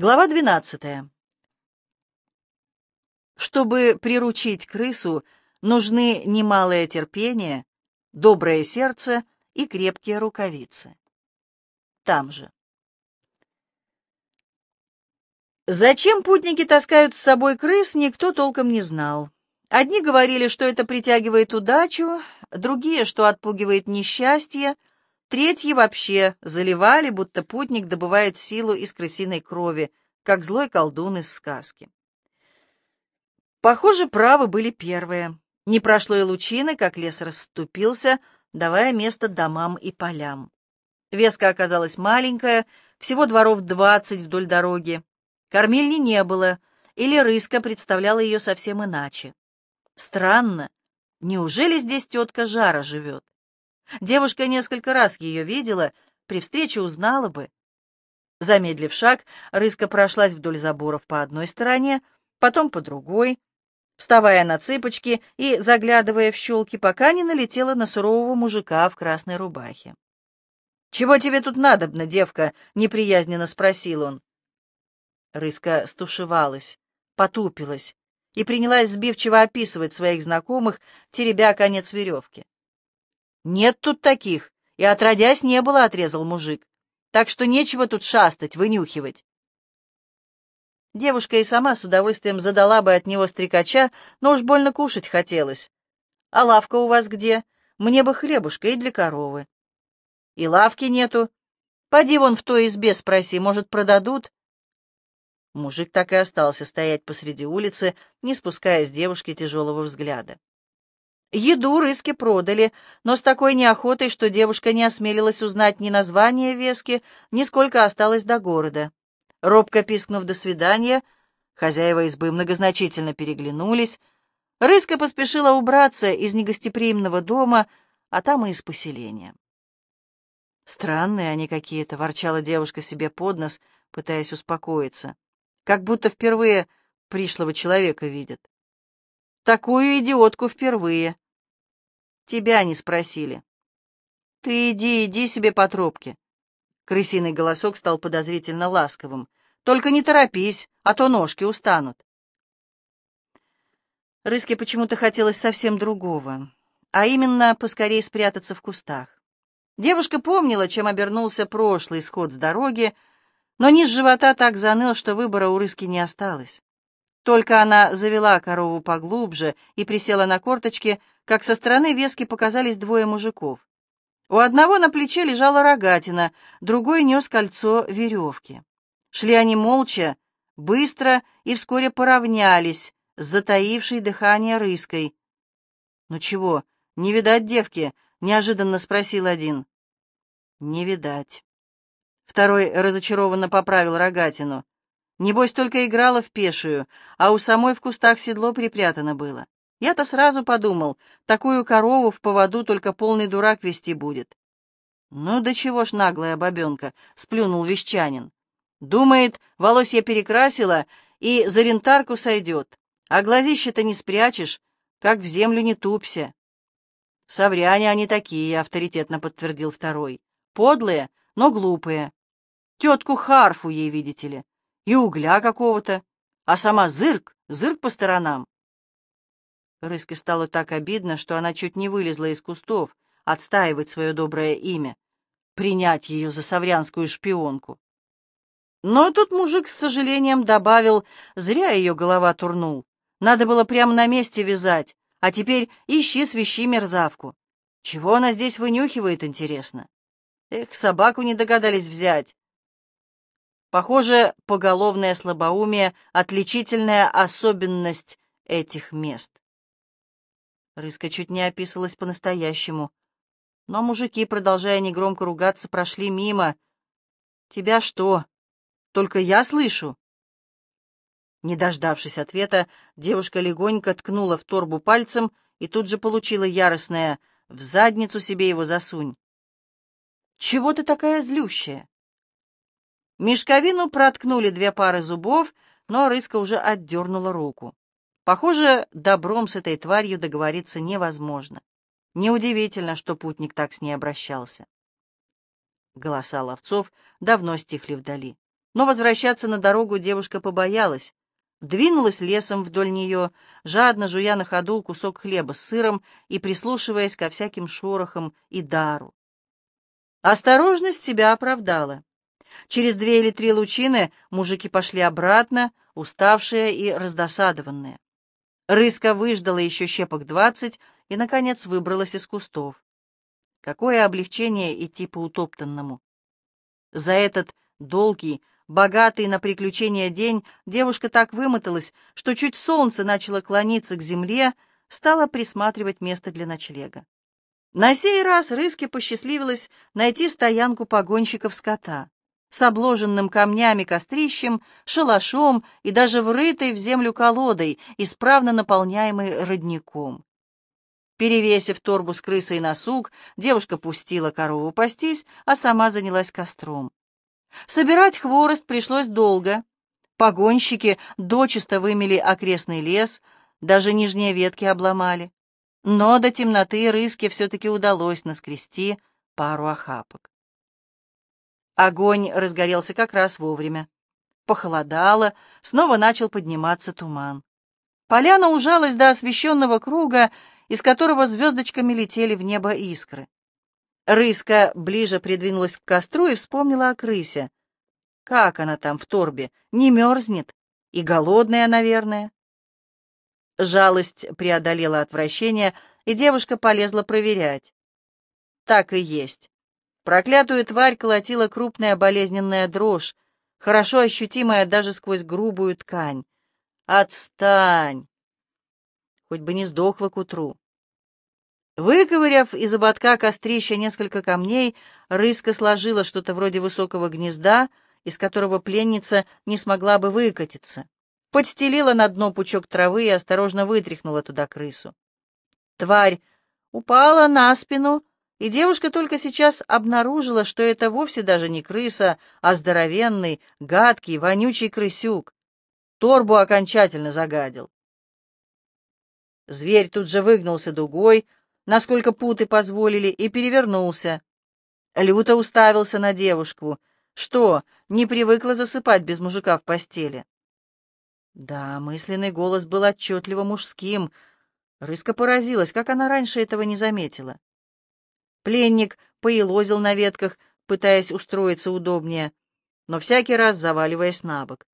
Глава 12. Чтобы приручить крысу, нужны немалое терпение, доброе сердце и крепкие рукавицы. Там же. Зачем путники таскают с собой крыс, никто толком не знал. Одни говорили, что это притягивает удачу, другие, что отпугивает несчастье, третьи вообще заливали, будто путник добывает силу из крысиной крови, как злой колдун из сказки. Похоже, правы были первые. Не прошло и лучины, как лес расступился, давая место домам и полям. Веска оказалась маленькая, всего дворов двадцать вдоль дороги. Кормильни не было, или рыска представляла ее совсем иначе. Странно, неужели здесь тетка Жара живет? Девушка несколько раз ее видела, при встрече узнала бы. Замедлив шаг, рыска прошлась вдоль заборов по одной стороне, потом по другой, вставая на цыпочки и заглядывая в щелки, пока не налетела на сурового мужика в красной рубахе. «Чего тебе тут надобно, девка?» — неприязненно спросил он. Рыска стушевалась, потупилась и принялась сбивчиво описывать своих знакомых, теребя конец веревки. «Нет тут таких, и отродясь не было», — отрезал мужик. «Так что нечего тут шастать, вынюхивать». Девушка и сама с удовольствием задала бы от него стрекача, но уж больно кушать хотелось. «А лавка у вас где? Мне бы хлебушка и для коровы». «И лавки нету. Поди вон в той избе спроси, может, продадут?» Мужик так и остался стоять посреди улицы, не спуская с девушки тяжелого взгляда. Еду рыски продали, но с такой неохотой, что девушка не осмелилась узнать ни название вески, ни сколько осталось до города. Робко пискнув «до свидания», хозяева избы многозначительно переглянулись. Рыска поспешила убраться из негостеприимного дома, а там и из поселения. «Странные они какие-то», — ворчала девушка себе под нос, пытаясь успокоиться как будто впервые пришлого человека видят. Такую идиотку впервые. Тебя не спросили. Ты иди, иди себе по тропке. Крысиный голосок стал подозрительно ласковым. Только не торопись, а то ножки устанут. Рыске почему-то хотелось совсем другого, а именно поскорей спрятаться в кустах. Девушка помнила, чем обернулся прошлый сход с дороги, но низ живота так заныл, что выбора у рыски не осталось. Только она завела корову поглубже и присела на корточки, как со стороны вески показались двое мужиков. У одного на плече лежала рогатина, другой нес кольцо веревки. Шли они молча, быстро и вскоре поравнялись с затаившей дыхание рыской. «Ну чего, не видать девки?» — неожиданно спросил один. «Не видать». Второй разочарованно поправил рогатину. Небось, только играла в пешую, а у самой в кустах седло припрятано было. Я-то сразу подумал, такую корову в поводу только полный дурак вести будет. «Ну, да чего ж наглая бабенка!» — сплюнул вещанин. «Думает, волосья перекрасила и за рентарку сойдет, а глазище-то не спрячешь, как в землю не тупся». «Совряне они такие», — авторитетно подтвердил второй. «Подлые, но глупые. Тетку Харфу ей, видите ли, и угля какого-то, а сама зырк, зырк по сторонам. Рыске стало так обидно, что она чуть не вылезла из кустов, отстаивать свое доброе имя, принять ее за саврянскую шпионку. Но тут мужик с сожалением добавил, зря ее голова турнул. Надо было прямо на месте вязать, а теперь ищи свищи мерзавку. Чего она здесь вынюхивает, интересно? Эх, собаку не догадались взять. Похоже, поголовное слабоумие — отличительная особенность этих мест. Рыска чуть не описывалась по-настоящему. Но мужики, продолжая негромко ругаться, прошли мимо. «Тебя что? Только я слышу?» Не дождавшись ответа, девушка легонько ткнула в торбу пальцем и тут же получила яростное «в задницу себе его засунь». «Чего ты такая злющая?» Мешковину проткнули две пары зубов, но рыска уже отдернула руку. Похоже, добром с этой тварью договориться невозможно. Неудивительно, что путник так с ней обращался. Голоса ловцов давно стихли вдали. Но возвращаться на дорогу девушка побоялась. Двинулась лесом вдоль нее, жадно жуя на ходу кусок хлеба с сыром и прислушиваясь ко всяким шорохам и дару. Осторожность себя оправдала. Через две или три лучины мужики пошли обратно, уставшие и раздосадованные. Рыска выждала еще щепок двадцать и, наконец, выбралась из кустов. Какое облегчение идти по утоптанному. За этот долгий, богатый на приключения день девушка так вымоталась, что чуть солнце начало клониться к земле, стала присматривать место для ночлега. На сей раз Рыске посчастливилось найти стоянку погонщиков скота с обложенным камнями кострищем, шалашом и даже врытой в землю колодой, исправно наполняемой родником. Перевесив торбу с крысой на сук, девушка пустила корову пастись, а сама занялась костром. Собирать хворост пришлось долго. Погонщики дочисто вымели окрестный лес, даже нижние ветки обломали. Но до темноты рыске все-таки удалось наскрести пару охапок. Огонь разгорелся как раз вовремя. Похолодало, снова начал подниматься туман. Поляна ужалась до освещенного круга, из которого звездочками летели в небо искры. Рыска ближе придвинулась к костру и вспомнила о крысе. Как она там в торбе? Не мерзнет? И голодная, наверное. Жалость преодолела отвращение, и девушка полезла проверять. Так и есть. Проклятую тварь колотила крупная болезненная дрожь, хорошо ощутимая даже сквозь грубую ткань. «Отстань!» Хоть бы не сдохла к утру. Выковыряв из ободка кострища несколько камней, рыска сложила что-то вроде высокого гнезда, из которого пленница не смогла бы выкатиться подстелила на дно пучок травы и осторожно вытряхнула туда крысу. Тварь упала на спину, и девушка только сейчас обнаружила, что это вовсе даже не крыса, а здоровенный, гадкий, вонючий крысюк. Торбу окончательно загадил. Зверь тут же выгнулся дугой, насколько путы позволили, и перевернулся. Люто уставился на девушку. Что, не привыкла засыпать без мужика в постели? Да, мысленный голос был отчетливо мужским. Рыска поразилась, как она раньше этого не заметила. Пленник поелозил на ветках, пытаясь устроиться удобнее, но всякий раз заваливаясь на бок.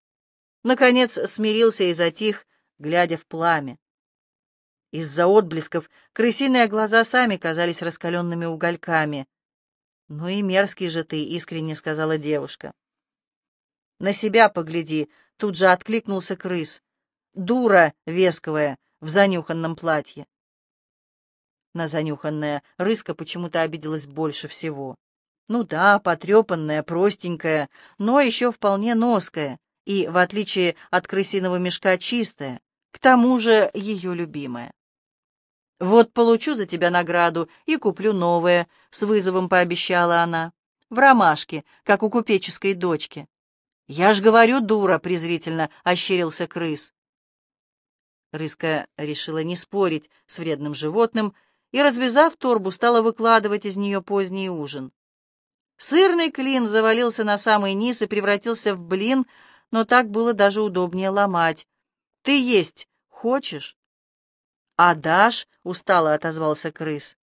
Наконец смирился и затих, глядя в пламя. Из-за отблесков крысиные глаза сами казались раскаленными угольками. «Ну и мерзкий же ты», — искренне сказала девушка. «На себя погляди», — тут же откликнулся крыс. «Дура весковая в занюханном платье». На занюханное рыска почему-то обиделась больше всего. Ну да, потрепанная, простенькая, но еще вполне ноская и, в отличие от крысиного мешка, чистая, к тому же ее любимая. «Вот получу за тебя награду и куплю новое», — с вызовом пообещала она. «В ромашке, как у купеческой дочки. «Я ж говорю, дура!» — презрительно ощерился крыс. Рыска решила не спорить с вредным животным и, развязав торбу, стала выкладывать из нее поздний ужин. Сырный клин завалился на самый низ и превратился в блин, но так было даже удобнее ломать. «Ты есть хочешь?» «А дашь?» — устало отозвался крыс.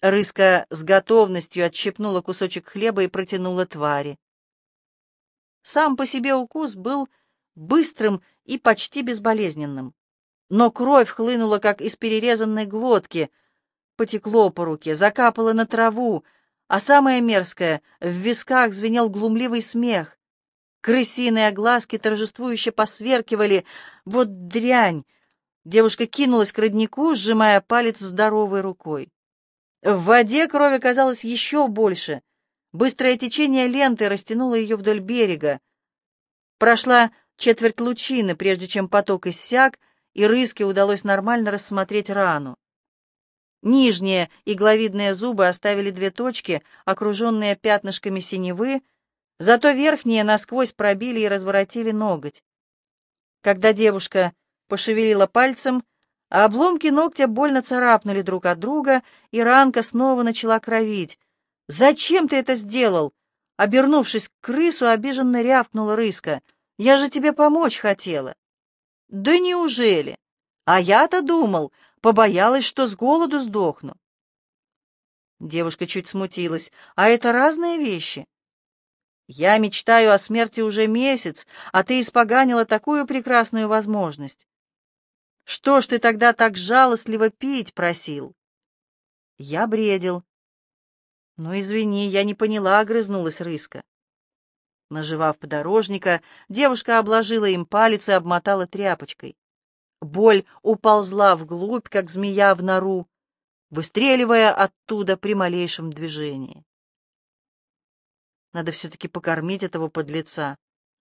Рыска с готовностью отщипнула кусочек хлеба и протянула твари. Сам по себе укус был быстрым и почти безболезненным. Но кровь хлынула, как из перерезанной глотки, потекло по руке, закапало на траву, а самое мерзкое — в висках звенел глумливый смех. Крысиные глазки торжествующе посверкивали. Вот дрянь! Девушка кинулась к роднику, сжимая палец здоровой рукой. В воде крови казалось еще больше. Быстрое течение ленты растянуло ее вдоль берега. Прошла четверть лучины, прежде чем поток иссяк, и рыске удалось нормально рассмотреть рану. Нижние игловидные зубы оставили две точки, окруженные пятнышками синевы, зато верхние насквозь пробили и разворотили ноготь. Когда девушка пошевелила пальцем, а обломки ногтя больно царапнули друг от друга, и ранка снова начала кровить. «Зачем ты это сделал?» Обернувшись к крысу, обиженно рявкнула рыска. «Я же тебе помочь хотела». «Да неужели? А я-то думал, побоялась, что с голоду сдохну». Девушка чуть смутилась. «А это разные вещи?» «Я мечтаю о смерти уже месяц, а ты испоганила такую прекрасную возможность. Что ж ты тогда так жалостливо пить просил?» Я бредил. «Ну, извини, я не поняла», — огрызнулась рыска. Наживав подорожника, девушка обложила им палец и обмотала тряпочкой. Боль уползла вглубь, как змея в нору, выстреливая оттуда при малейшем движении. Надо все-таки покормить этого подлеца,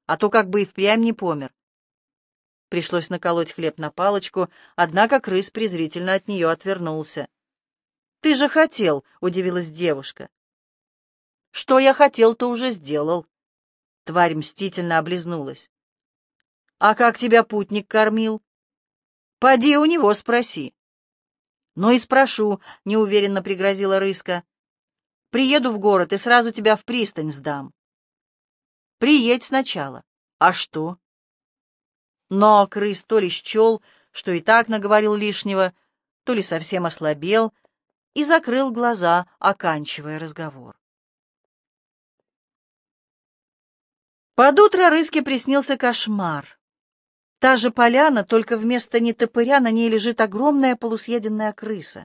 а то как бы и впрямь не помер. Пришлось наколоть хлеб на палочку, однако крыс презрительно от нее отвернулся. «Ты же хотел», — удивилась девушка. «Что я хотел, то уже сделал». Тварь мстительно облизнулась. «А как тебя путник кормил?» «Поди у него спроси». «Ну и спрошу», — неуверенно пригрозила рыска. «Приеду в город и сразу тебя в пристань сдам». «Приедь сначала. А что?» Но крыс то ли счел, что и так наговорил лишнего, то ли совсем ослабел, и закрыл глаза, оканчивая разговор. Под утро Рыске приснился кошмар. Та же поляна, только вместо нетопыря на ней лежит огромная полусъеденная крыса.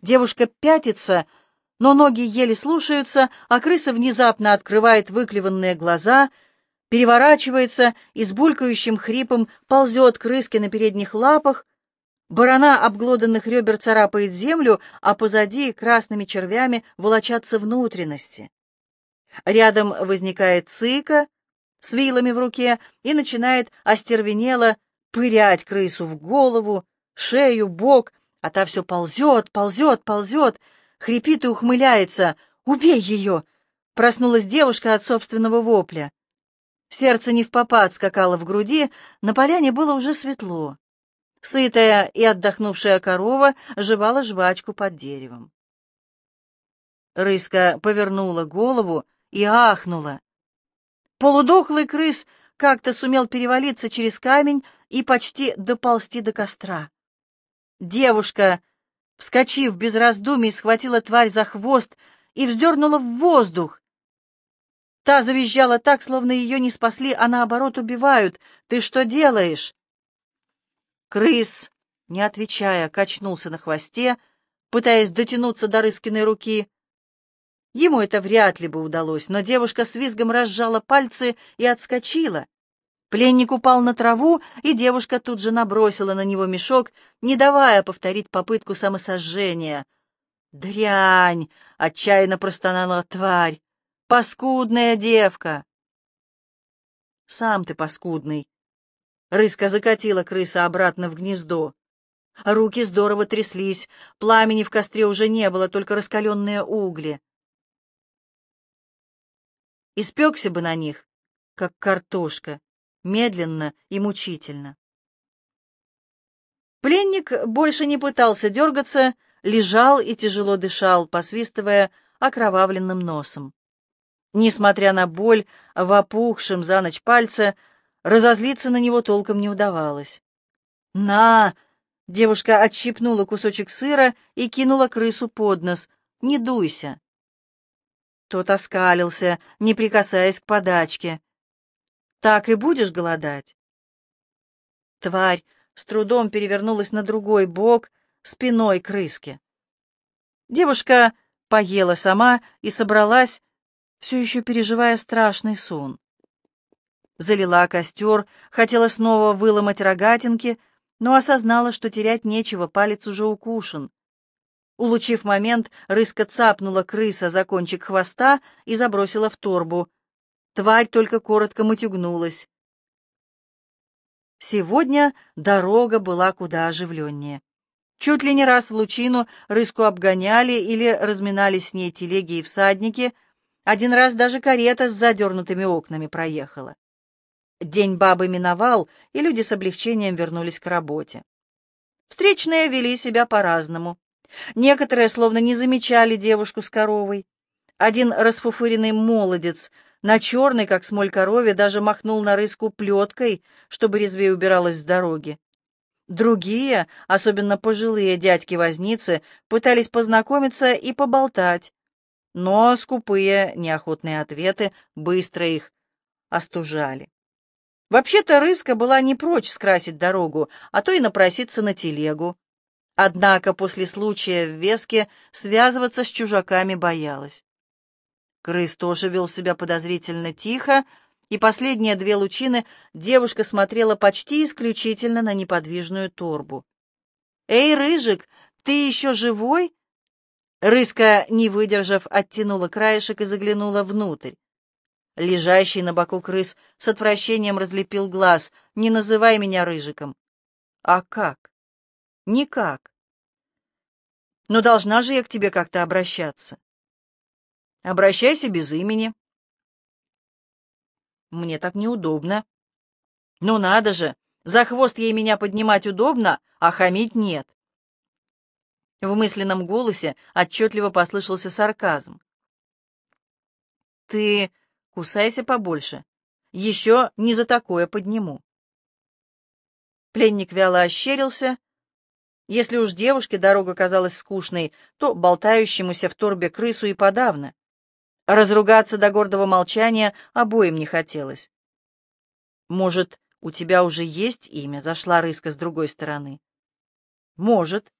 Девушка пятится, но ноги еле слушаются, а крыса внезапно открывает выклеванные глаза, переворачивается и с булькающим хрипом ползет к рыске на передних лапах, Барана обглоданных ребер царапает землю, а позади красными червями волочатся внутренности. Рядом возникает цыка с вилами в руке и начинает остервенело пырять крысу в голову, шею, бок, а та все ползет, ползет, ползет, хрипит и ухмыляется. «Убей ее!» — проснулась девушка от собственного вопля. Сердце не в попад скакало в груди, на поляне было уже светло. Сытая и отдохнувшая корова жевала жвачку под деревом. Рыска повернула голову и ахнула. Полудохлый крыс как-то сумел перевалиться через камень и почти доползти до костра. Девушка, вскочив без раздумий, схватила тварь за хвост и вздернула в воздух. Та завизжала так, словно ее не спасли, а наоборот убивают. «Ты что делаешь?» Крыс, не отвечая, качнулся на хвосте, пытаясь дотянуться до Рыскиной руки. Ему это вряд ли бы удалось, но девушка с визгом разжала пальцы и отскочила. Пленник упал на траву, и девушка тут же набросила на него мешок, не давая повторить попытку самосожжения. «Дрянь!» — отчаянно простонала тварь. «Паскудная девка!» «Сам ты паскудный!» Рыска закатила крыса обратно в гнездо. Руки здорово тряслись, пламени в костре уже не было, только раскаленные угли. Испекся бы на них, как картошка, медленно и мучительно. Пленник больше не пытался дергаться, лежал и тяжело дышал, посвистывая окровавленным носом. Несмотря на боль в опухшем за ночь пальце, Разозлиться на него толком не удавалось. «На!» — девушка отщипнула кусочек сыра и кинула крысу под нос. «Не дуйся!» Тот оскалился, не прикасаясь к подачке. «Так и будешь голодать?» Тварь с трудом перевернулась на другой бок, спиной крыски. Девушка поела сама и собралась, все еще переживая страшный сон залила костер, хотела снова выломать рогатинки, но осознала, что терять нечего, палец уже укушен. Улучив момент, рыска цапнула крыса за кончик хвоста и забросила в торбу. Тварь только коротко мутюгнулась. Сегодня дорога была куда оживленнее. Чуть ли не раз в лучину рыску обгоняли или разминались с ней телеги и всадники. Один раз даже карета с задернутыми окнами проехала. День бабы миновал, и люди с облегчением вернулись к работе. Встречные вели себя по-разному. Некоторые словно не замечали девушку с коровой. Один расфуфыренный молодец на черной, как смоль корове, даже махнул на рыску плеткой, чтобы резвее убиралась с дороги. Другие, особенно пожилые дядьки-возницы, пытались познакомиться и поболтать, но скупые, неохотные ответы быстро их остужали. Вообще-то Рыска была не прочь скрасить дорогу, а то и напроситься на телегу. Однако после случая в Веске связываться с чужаками боялась. Крыс тоже вел себя подозрительно тихо, и последние две лучины девушка смотрела почти исключительно на неподвижную торбу. «Эй, Рыжик, ты еще живой?» Рыска, не выдержав, оттянула краешек и заглянула внутрь. Лежащий на боку крыс с отвращением разлепил глаз. «Не называй меня Рыжиком». «А как?» «Никак». «Но должна же я к тебе как-то обращаться». «Обращайся без имени». «Мне так неудобно». «Ну надо же! За хвост ей меня поднимать удобно, а хамить нет». В мысленном голосе отчетливо послышался сарказм. «Ты кусайся побольше. Еще не за такое подниму». Пленник вяло ощерился. Если уж девушке дорога казалась скучной, то болтающемуся в торбе крысу и подавно. Разругаться до гордого молчания обоим не хотелось. «Может, у тебя уже есть имя?» — зашла рыска с другой стороны. «Может.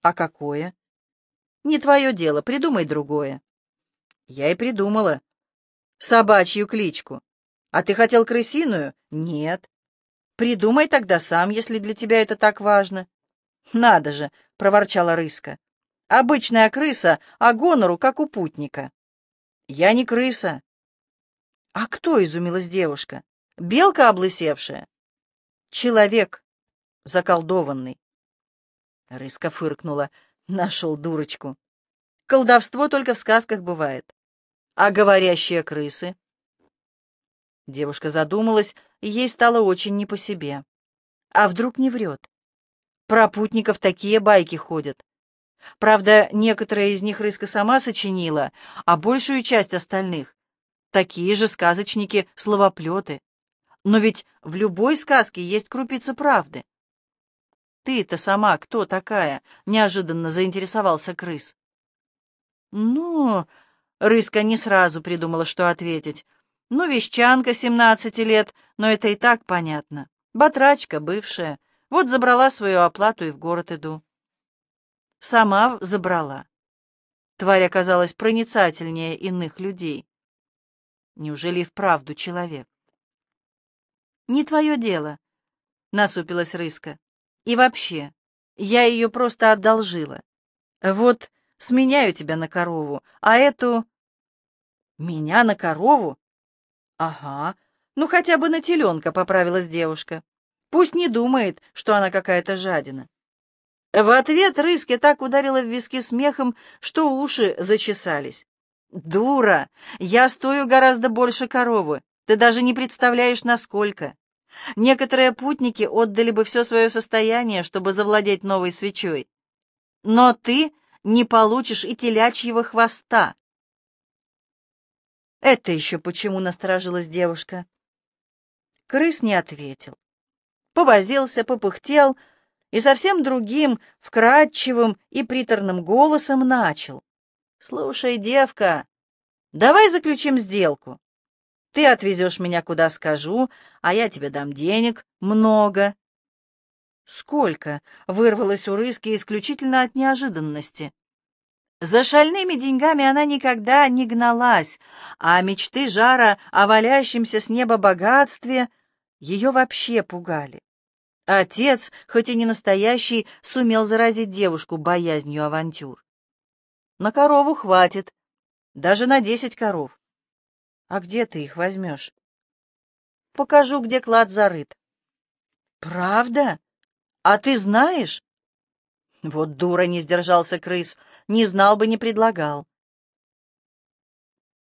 А какое?» «Не твое дело, придумай другое». «Я и придумала. Собачью кличку. А ты хотел крысиную?» «Нет». «Придумай тогда сам, если для тебя это так важно». «Надо же!» — проворчала рыска. «Обычная крыса, а гонору, как у путника». «Я не крыса». «А кто?» — изумилась девушка. «Белка облысевшая?» «Человек заколдованный». Рыска фыркнула. Нашел дурочку. Колдовство только в сказках бывает. А говорящие крысы? Девушка задумалась, и ей стало очень не по себе. А вдруг не врет? Про путников такие байки ходят. Правда, некоторые из них Рыска сама сочинила, а большую часть остальных — такие же сказочники-словоплеты. Но ведь в любой сказке есть крупица правды. «Ты-то сама кто такая?» — неожиданно заинтересовался крыс. «Ну...» — Рыска не сразу придумала, что ответить. «Ну, вещанка семнадцати лет, но это и так понятно. Батрачка бывшая. Вот забрала свою оплату и в город иду». Сама забрала. Тварь оказалась проницательнее иных людей. Неужели и вправду человек? «Не твое дело», — насупилась Рыска. И вообще, я ее просто одолжила. Вот сменяю тебя на корову, а эту... Меня на корову? Ага, ну хотя бы на теленка, поправилась девушка. Пусть не думает, что она какая-то жадина. В ответ Рыске так ударила в виски смехом, что уши зачесались. «Дура! Я стою гораздо больше коровы. Ты даже не представляешь, насколько. Некоторые путники отдали бы все свое состояние, чтобы завладеть новой свечой. Но ты не получишь и телячьего хвоста. Это еще почему насторожилась девушка? Крыс не ответил. Повозился, попыхтел и совсем другим, вкрадчивым и приторным голосом начал. «Слушай, девка, давай заключим сделку. Ты отвезешь меня куда скажу, а я тебе дам денег много. Сколько? Вырвалось у Рыски исключительно от неожиданности. За шальными деньгами она никогда не гналась, а мечты Жара о валящемся с неба богатстве ее вообще пугали. Отец, хоть и не настоящий, сумел заразить девушку боязнью авантюр. На корову хватит, даже на десять коров. А где ты их возьмешь? Покажу, где клад зарыт. Правда? А ты знаешь? Вот дура, не сдержался крыс. Не знал бы, не предлагал.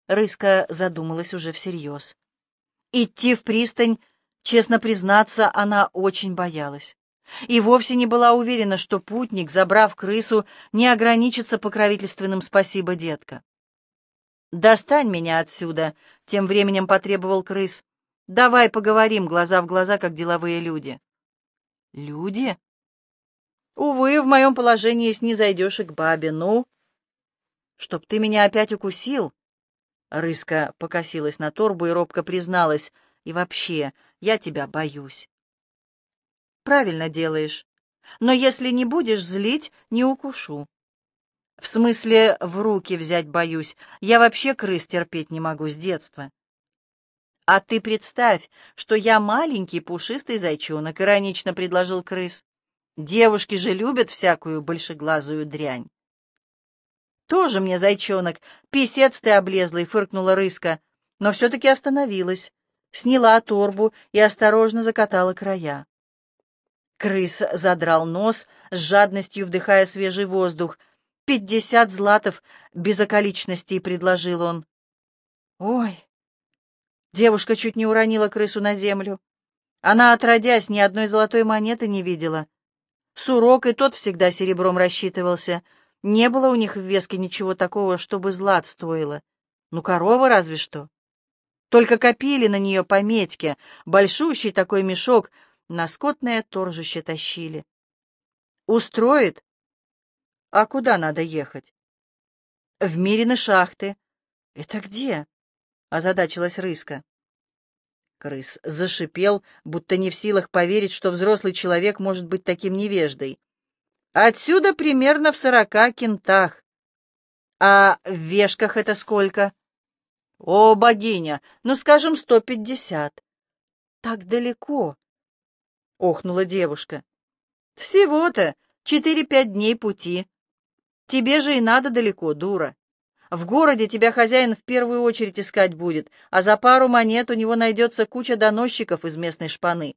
Рыска задумалась уже всерьез. Идти в пристань, честно признаться, она очень боялась. И вовсе не была уверена, что путник, забрав крысу, не ограничится покровительственным «спасибо, детка». «Достань меня отсюда!» — тем временем потребовал крыс. «Давай поговорим глаза в глаза, как деловые люди». «Люди?» «Увы, в моем положении снизойдешь и к бабе, ну?» «Чтоб ты меня опять укусил?» Рыска покосилась на торбу и робко призналась. «И вообще, я тебя боюсь». «Правильно делаешь. Но если не будешь злить, не укушу». «В смысле, в руки взять боюсь. Я вообще крыс терпеть не могу с детства». «А ты представь, что я маленький пушистый зайчонок», — иронично предложил крыс. «Девушки же любят всякую большеглазую дрянь». «Тоже мне зайчонок, писец ты облезлый», — фыркнула рыска, но все-таки остановилась, сняла торбу и осторожно закатала края. Крыс задрал нос, с жадностью вдыхая свежий воздух. «Пятьдесят златов без околичностей», — предложил он. «Ой!» Девушка чуть не уронила крысу на землю. Она, отродясь, ни одной золотой монеты не видела. Сурок и тот всегда серебром рассчитывался. Не было у них в веске ничего такого, чтобы злат стоило. Ну, корова разве что. Только копили на нее по большущий такой мешок — на скотное торжище тащили. Устроит? А куда надо ехать? В Мирины шахты. Это где? Озадачилась рыска. Крыс зашипел, будто не в силах поверить, что взрослый человек может быть таким невеждой. Отсюда примерно в сорока кентах. А в вешках это сколько? О, богиня, ну, скажем, сто пятьдесят. Так далеко охнула девушка. «Всего-то четыре-пять дней пути. Тебе же и надо далеко, дура. В городе тебя хозяин в первую очередь искать будет, а за пару монет у него найдется куча доносчиков из местной шпаны».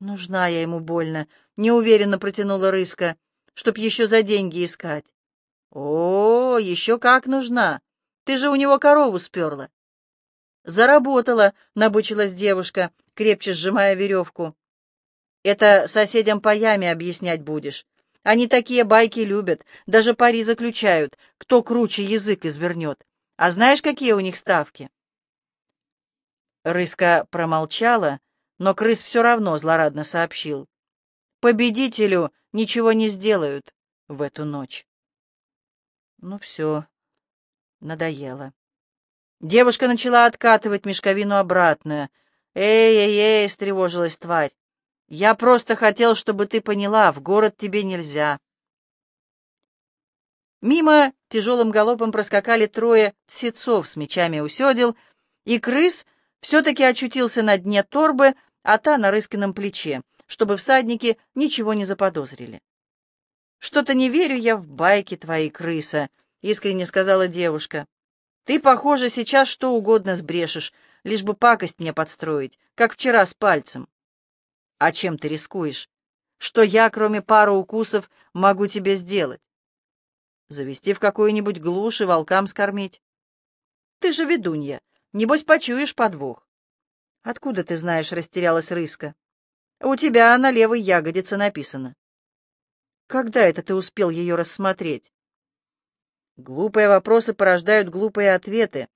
«Нужна я ему больно», — неуверенно протянула рыска, «чтоб еще за деньги искать». «О, еще как нужна! Ты же у него корову сперла». «Заработала», — набычилась девушка, крепче сжимая веревку. Это соседям по яме объяснять будешь. Они такие байки любят, даже пари заключают, кто круче язык извернет. А знаешь, какие у них ставки?» Рыска промолчала, но крыс все равно злорадно сообщил. «Победителю ничего не сделают в эту ночь». Ну все, надоело. Девушка начала откатывать мешковину обратно. «Эй-эй-эй!» — встревожилась тварь. Я просто хотел, чтобы ты поняла, в город тебе нельзя. Мимо тяжелым галопом проскакали трое сецов с мечами у седел, и крыс все-таки очутился на дне торбы, а та на рыскином плече, чтобы всадники ничего не заподозрили. «Что-то не верю я в байки твои, крыса», — искренне сказала девушка. «Ты, похоже, сейчас что угодно сбрешешь, лишь бы пакость мне подстроить, как вчера с пальцем». А чем ты рискуешь? Что я, кроме пары укусов, могу тебе сделать? Завести в какую-нибудь глушь и волкам скормить? Ты же ведунья, небось почуешь подвох. Откуда ты знаешь, растерялась рыска? У тебя на левой ягодице написано. Когда это ты успел ее рассмотреть? Глупые вопросы порождают глупые ответы.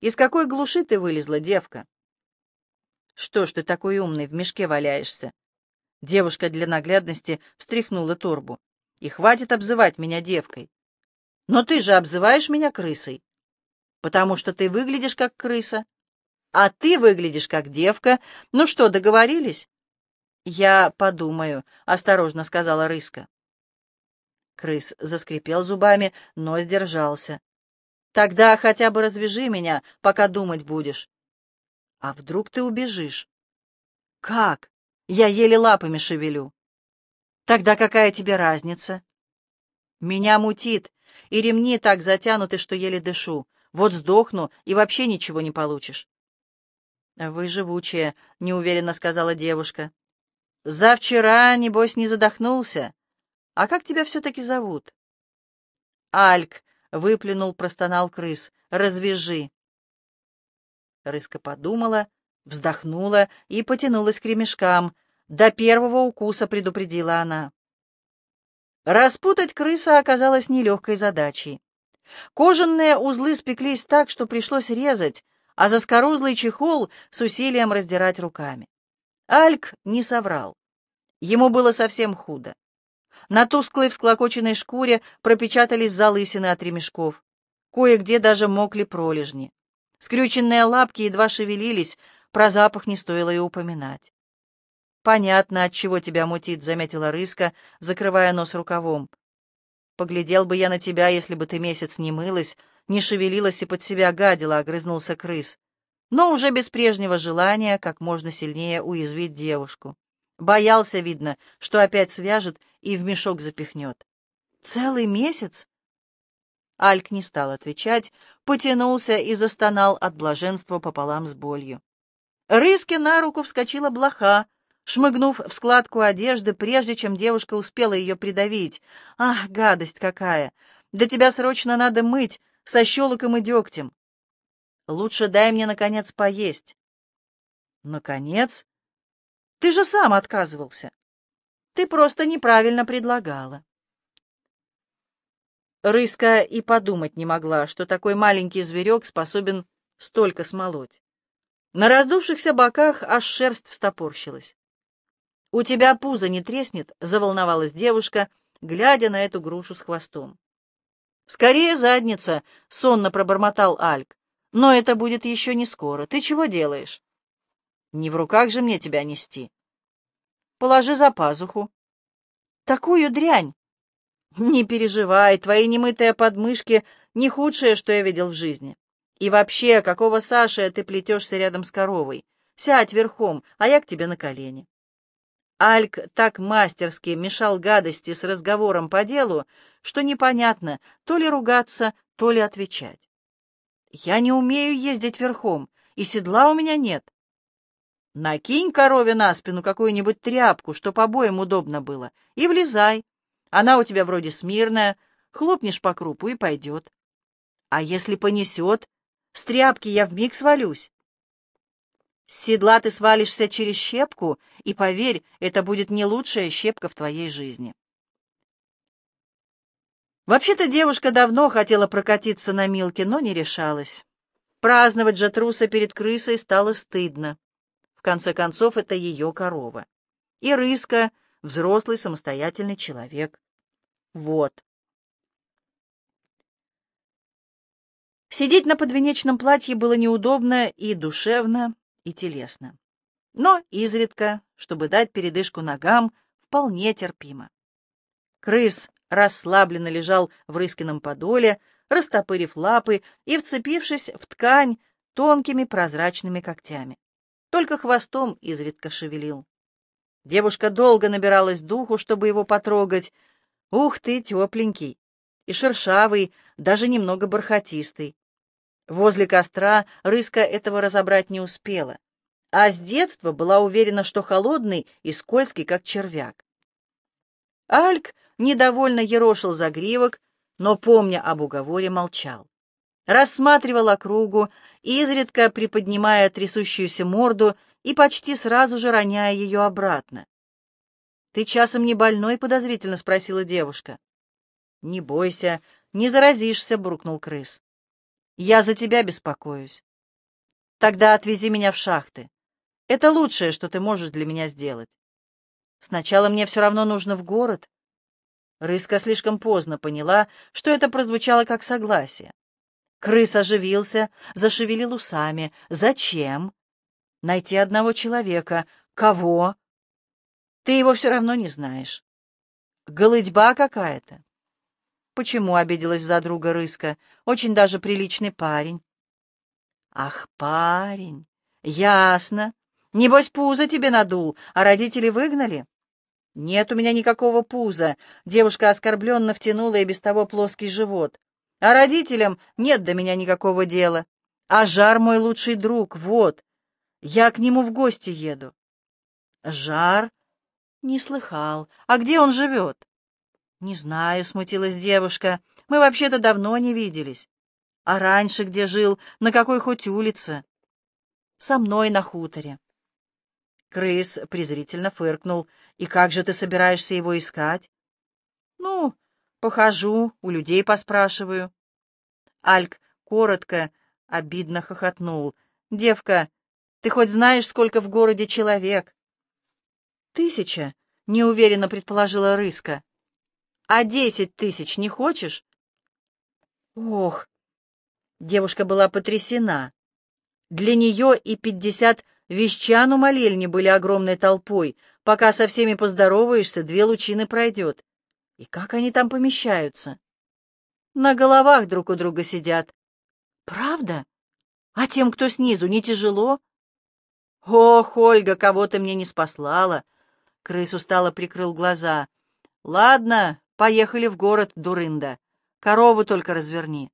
Из какой глуши ты вылезла, девка? Что ж ты такой умный, в мешке валяешься? Девушка для наглядности встряхнула торбу. И хватит обзывать меня девкой. Но ты же обзываешь меня крысой. Потому что ты выглядишь как крыса. А ты выглядишь как девка. Ну что, договорились? Я подумаю, осторожно сказала рыска. Крыс заскрипел зубами, но сдержался. Тогда хотя бы развяжи меня, пока думать будешь. А вдруг ты убежишь? Как? Я еле лапами шевелю. Тогда какая тебе разница? Меня мутит, и ремни так затянуты, что еле дышу. Вот сдохну, и вообще ничего не получишь. Вы живучие, — неуверенно сказала девушка. Завчера, небось, не задохнулся. А как тебя все-таки зовут? Альк, — выплюнул, простонал крыс, — развяжи. Рыска подумала, вздохнула и потянулась к ремешкам. До первого укуса предупредила она. Распутать крыса оказалась нелегкой задачей. Кожаные узлы спеклись так, что пришлось резать, а заскорузлый чехол с усилием раздирать руками. Альк не соврал. Ему было совсем худо. На тусклой всклокоченной шкуре пропечатались залысины от ремешков. Кое-где даже мокли пролежни. Скрюченные лапки едва шевелились, про запах не стоило и упоминать. «Понятно, от чего тебя мутит», — заметила Рыска, закрывая нос рукавом. «Поглядел бы я на тебя, если бы ты месяц не мылась, не шевелилась и под себя гадила», — огрызнулся крыс. Но уже без прежнего желания как можно сильнее уязвить девушку. Боялся, видно, что опять свяжет и в мешок запихнет. «Целый месяц?» Альк не стал отвечать, потянулся и застонал от блаженства пополам с болью. Рыске на руку вскочила блоха, шмыгнув в складку одежды, прежде чем девушка успела ее придавить. «Ах, гадость какая! Да тебя срочно надо мыть, со щелоком и дегтем. Лучше дай мне, наконец, поесть». «Наконец? Ты же сам отказывался. Ты просто неправильно предлагала». Рыска и подумать не могла, что такой маленький зверек способен столько смолоть. На раздувшихся боках аж шерсть встопорщилась. «У тебя пузо не треснет?» — заволновалась девушка, глядя на эту грушу с хвостом. «Скорее задница!» — сонно пробормотал Альк. «Но это будет еще не скоро. Ты чего делаешь?» «Не в руках же мне тебя нести». «Положи за пазуху». «Такую дрянь!» «Не переживай, твои немытые подмышки — не худшее, что я видел в жизни. И вообще, какого Саши ты плетешься рядом с коровой? Сядь верхом, а я к тебе на колени». Альк так мастерски мешал гадости с разговором по делу, что непонятно, то ли ругаться, то ли отвечать. «Я не умею ездить верхом, и седла у меня нет». «Накинь корове на спину какую-нибудь тряпку, чтоб обоим удобно было, и влезай. Она у тебя вроде смирная, хлопнешь по крупу и пойдет. А если понесет, с тряпки я вмиг свалюсь. С седла ты свалишься через щепку, и, поверь, это будет не лучшая щепка в твоей жизни. Вообще-то девушка давно хотела прокатиться на Милке, но не решалась. Праздновать же труса перед крысой стало стыдно. Конце концов, это ее корова. И рыска — взрослый самостоятельный человек. Вот. Сидеть на подвенечном платье было неудобно и душевно, и телесно. Но изредка, чтобы дать передышку ногам, вполне терпимо. Крыс расслабленно лежал в рыскином подоле, растопырив лапы и вцепившись в ткань тонкими прозрачными когтями. Только хвостом изредка шевелил. Девушка долго набиралась духу, чтобы его потрогать. Ух ты, тепленький! И шершавый, даже немного бархатистый. Возле костра рыска этого разобрать не успела, а с детства была уверена, что холодный и скользкий, как червяк. Альк недовольно ерошил загривок, но, помня об уговоре, молчал. Рассматривал округу, изредка приподнимая трясущуюся морду и почти сразу же роняя ее обратно. «Ты часом не больной?» — подозрительно спросила девушка. «Не бойся, не заразишься», — буркнул крыс. Я за тебя беспокоюсь. Тогда отвези меня в шахты. Это лучшее, что ты можешь для меня сделать. Сначала мне все равно нужно в город. Рыска слишком поздно поняла, что это прозвучало как согласие. Крыс оживился, зашевелил усами. Зачем? Найти одного человека. Кого? Ты его все равно не знаешь. Голыдьба какая-то. Почему обиделась за друга Рыска? Очень даже приличный парень. Ах, парень, ясно. Небось, пузо тебе надул, а родители выгнали? Нет у меня никакого пуза. Девушка оскорбленно втянула и без того плоский живот. А родителям нет до меня никакого дела. А Жар мой лучший друг, вот. Я к нему в гости еду. Жар? Не слыхал. А где он живет? «Не знаю», — смутилась девушка. «Мы вообще-то давно не виделись. А раньше где жил? На какой хоть улице?» «Со мной на хуторе». Крыс презрительно фыркнул. «И как же ты собираешься его искать?» «Ну, похожу, у людей поспрашиваю». Альк коротко, обидно хохотнул. «Девка, ты хоть знаешь, сколько в городе человек?» «Тысяча», — неуверенно предположила Рыска. «А десять тысяч не хочешь?» «Ох!» Девушка была потрясена. Для нее и пятьдесят вещан молельни были огромной толпой. Пока со всеми поздороваешься, две лучины пройдет. И как они там помещаются? На головах друг у друга сидят. Правда? А тем, кто снизу, не тяжело? Ох, Ольга, кого ты мне не спаслала? Крыс устало прикрыл глаза. Ладно, поехали в город, дурында. Корову только разверни.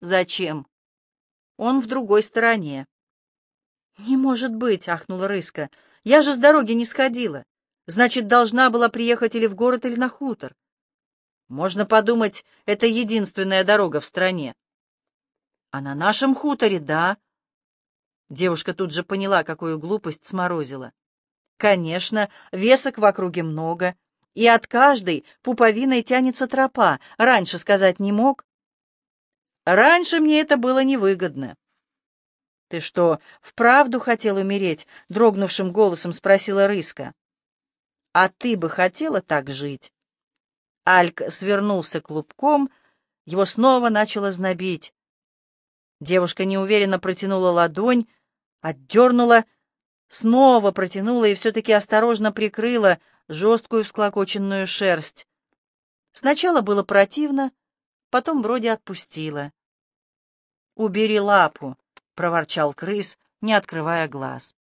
Зачем? Он в другой стороне. «Не может быть!» — ахнула Рыска. «Я же с дороги не сходила. Значит, должна была приехать или в город, или на хутор. Можно подумать, это единственная дорога в стране. А на нашем хуторе, да?» Девушка тут же поняла, какую глупость сморозила. «Конечно, весок в округе много, и от каждой пуповиной тянется тропа. Раньше сказать не мог?» Раньше мне это было невыгодно. «Ты что, вправду хотел умереть?» — дрогнувшим голосом спросила Рыска. «А ты бы хотела так жить?» Альк свернулся клубком, его снова начало знобить. Девушка неуверенно протянула ладонь, отдернула, снова протянула и все-таки осторожно прикрыла жесткую всклокоченную шерсть. Сначала было противно, потом вроде отпустила. «Убери лапу», — проворчал крыс, не открывая глаз.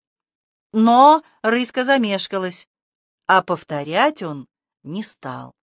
Но рыска замешкалась, а повторять он не стал.